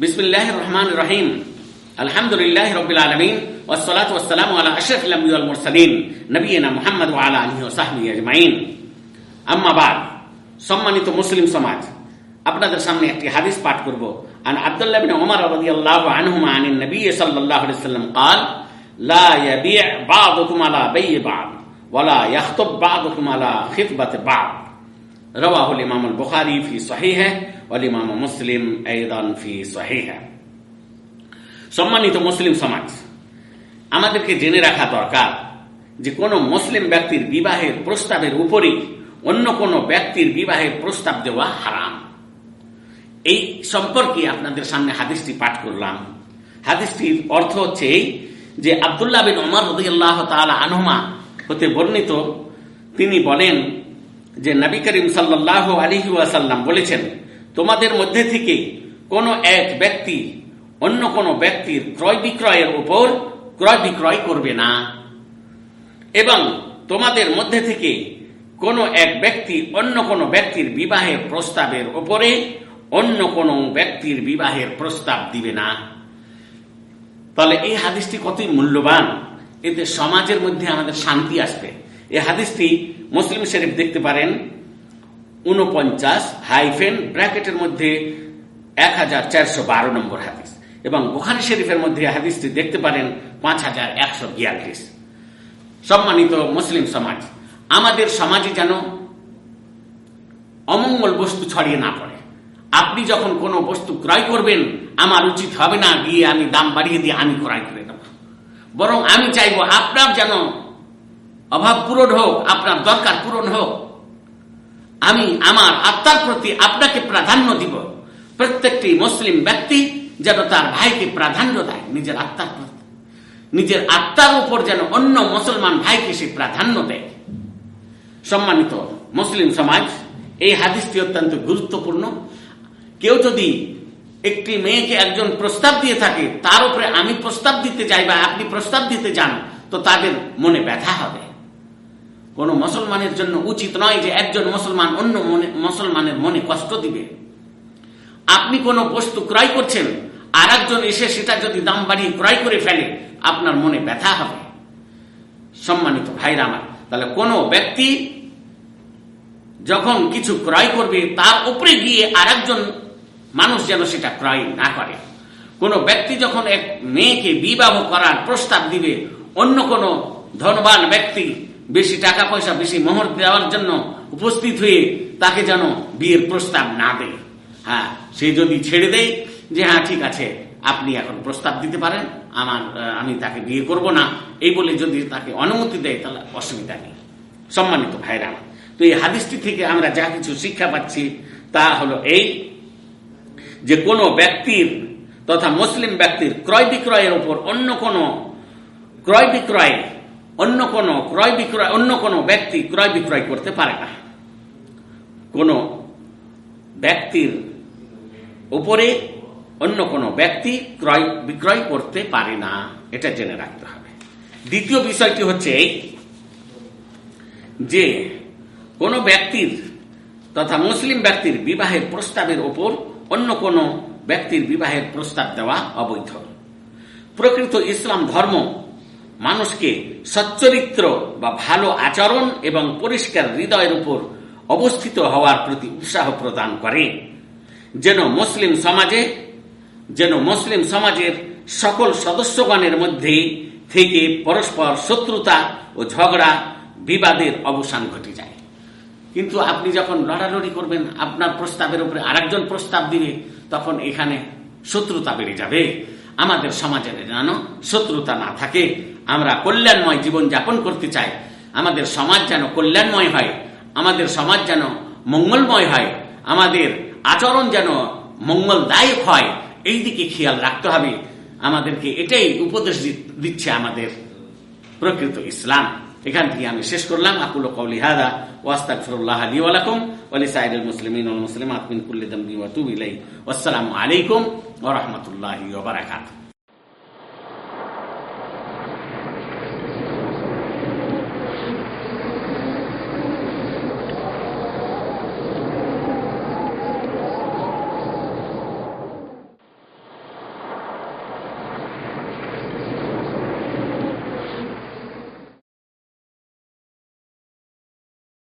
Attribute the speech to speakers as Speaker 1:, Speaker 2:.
Speaker 1: বিসমিল্লাহ রহমান রহিম আলহামদুলিল্লাহ রবিল আলমিন ওসলাত ওসালাম আলা আশরফ আল মুরসালিন নবীনা মোহাম্মদ আলা আলহি ওসাহমি আজমাইন আম্মাবাদ সম্মানিত মুসলিম সমাজ আপনাদের সামনে একটি হাদিস পাঠ করব আন আব্দুল্লাহ বিন ওমর রাদিয়াল্লাহু আনহুমা আন নবী সাল্লাল্লাহু আলাইহি সাল্লাম قال لا يبيع بعضكم على بيع بعض ولا يخطب بعضكم على خطبة بعض رواه الإمام البخاري في صحيحه والإمام مسلم أيضا في صحيحه সম্মানিত মুসলিম সমাজ আমাদেরকে জেনে রাখা দরকার যে কোনো মুসলিম ব্যক্তির বিবাহের প্রস্তাবের উপরে অন্য কোনো ব্যক্তির বিবাহের প্রস্তাব দেওয়া হারাম এই সম্পর্কে আপনাদের সামনে হাদিসটি পাঠ করলাম হাদিসটির অর্থ হচ্ছে এই যে আবদুল্লাহ বিন ওমর রদিয়াল্লাহ তাআলা আনহুমা হতে বর্ণিত তিনি বলেন যে নবী করিম সাল্লাহ আলহি ওয়াসাল্লাম বলেছেন, তোমাদের মধ্যে থেকে কোনো এক ব্যক্তি অন্য কোনো ব্যক্তির ক্রয় বিক্রয়ের উপর ক্রয় বিক্রয় করবে না। এবং তোমাদের মধ্যে থেকে কোনো এক ব্যক্তি অন্য কোনো ব্যক্তির বিবাহের প্রস্তাবের উপরে অন্য কোনো ব্যক্তির বিবাহের প্রস্তাব দিবে না। তাহলে এই হাদিসটি কতই মূল্যবান, এতে সমাজের মধ্যে আমাদের শান্তি আসবে। এই হাদিসটি মুসলিম শরীফ দেখতে পারেন উনপঞ্চাশ হাইফেন ব্র্যাকেটের মধ্যে এক হাজার চারশো বারো নম্বর হাদিস। এবং বুখারি শরীফের মধ্যে হাদিসটি দেখতে পারেন, পাঁচ হাজার একশো বিয়াল্লিশ। সম্মানিত মুসলিম সমাজ, আমাদের সমাজে যেন অমঙ্গল বস্তু ছড়িয়ে না পড়ে। আপনি যখন কোনো বস্তু ক্রয় করবেন, আমার উচিত হবে না গিয়ে আমি দাম বাড়িয়ে দিয়ে আমি ক্রয় করে দেব। বরং আমি চাইব আপনার যেন অভাব পূরণ হোক, আপনার দরকার পূরণ হোক, আমি আমার আত্মার প্রতি আপনাকে প্রাধান্য দিব। প্রত্যেকটি মুসলিম ব্যক্তি যেন তার ভাইকে প্রাধান্য দেয় নিজের আত্মার প্রতি। নিজের আত্মার উপর যেন অন্য মুসলমান ভাইকে সে প্রাধান্য দেয়। সম্মানিত মুসলিম সমাজ, এই হাদিসটি অত্যন্ত গুরুত্বপূর্ণ। কেউ যদি একটি মেয়েকে একজন প্রস্তাব দিয়ে থাকে, তার উপরে আমি প্রস্তাব দিতে যাই বা আপনি প্রস্তাব দিতে যান তো তাদের মনে ব্যথা হবে। কোন মুসলমানের জন্য উচিত নয় যে একজন মুসলমান অন্য মনে মুসলমানের মনে কষ্ট দিবে। আপনি কোন বস্তু ক্রয় করছেন আর একজন এসে সেটা যদি দাম বাড়িয়ে ক্রয় করে ফেলে, আপনার মনে ব্যথা হবে। সম্মানিত ভাইরা আমার, তাহলে কোনো ব্যক্তি যখন কিছু ক্রয় করবে, তার উপরে গিয়ে আর মানুষ যেন সেটা ক্রয় না করে। কোনো ব্যক্তি যখন এক মেয়েকে বিবাহ করার প্রস্তাব দিবে, অন্য কোনো ধনবান ব্যক্তি বেশি টাকা পয়সা, বেশি মোহর দেওয়ার জন্য উপস্থিত হয়ে তাকে যেন বিয়ের প্রস্তাব না দেয়। হ্যাঁ সে যদি ছেড়ে দেয় যে হ্যাঁ ঠিক আছে, আপনি এখন প্রস্তাব দিতে পারেন, আমার আমি তাকে বিয়ে করব না। এই বলে যদি তাকে অনুমতি দেয়, তাহলে অসুবিধা নেই। সম্মানিত ভাইরা তো এই হাদিসটি থেকে আমরা যা কিছু শিক্ষা পাচ্ছি তা হলো এই যে, কোনো ব্যক্তির তথা মুসলিম ব্যক্তির ক্রয় বিক্রয়ের উপর অন্য কোনো ক্রয় বিক্রয় অন্য কোনো ক্রয় বিক্রয়, অন্য কোনো ব্যক্তি ক্রয় বিক্রয় করতে পারে না। কোনো ব্যক্তির উপরে অন্য কোনো ব্যক্তি ক্রয় বিক্রয় করতে পারে না, এটা জেনে রাখতে হবে। দ্বিতীয় বিষয়টি হচ্ছে যে কোনো ব্যক্তির তথা মুসলিম ব্যক্তির বিবাহের প্রস্তাবের ওপর অন্য কোনো ব্যক্তির বিবাহের প্রস্তাব দেওয়া অবৈধ। প্রকৃত ইসলাম ধর্ম মানুষকে সচ্চরিত্র বা ভালো আচরণ এবং পরিষ্কার হৃদয়ের উপর অবস্থিত হওয়ার প্রতি উৎসাহ প্রদান করে। যেন মুসলিম সমাজে, যেন মুসলিম সমাজের সকল সদস্যগণের মধ্যে থেকে পরস্পর শত্রুতা ও ঝগড়া, বিবাদের অবসান ঘটে যায়। কিন্তু আপনি যখন লড়ালড়ি করবেন, আপনার প্রস্তাবের উপরে আরেকজন প্রস্তাব দিবে, তখন এখানে শত্রুতা বেড়ে যাবে। আমাদের সমাজের যেন শত্রুতা না থাকে। আমরা কল্যাণময় জীবন যাপন করতে চাই। আমাদের সমাজ যেন কল্যাণময় হয়। আমাদের সমাজ যেন মঙ্গলময় হয়। আমাদের আচরণ যেন মঙ্গলদায়ক হয়। এই দিকে খেয়াল রাখতে হবে। আমাদেরকে এটাই উপদেশ দিচ্ছে আমাদের প্রকৃত ইসলাম। এখান থেকে আমি শেষ করলাম আকুল কৌলি হাদা ওয়াস্তাগফিরুল্লাহ লি ওয়া লাকুম ওয়া লিসাইরিল মুসলিমিন ওয়াল মুসলিমাত মিন কুল্লি দামবি ওয়া তুবু ইলাইহি ওয়াসসালামু আলাইকুম ওয়া রাহমাতুল্লাহি ওয়া বারাকাতুহু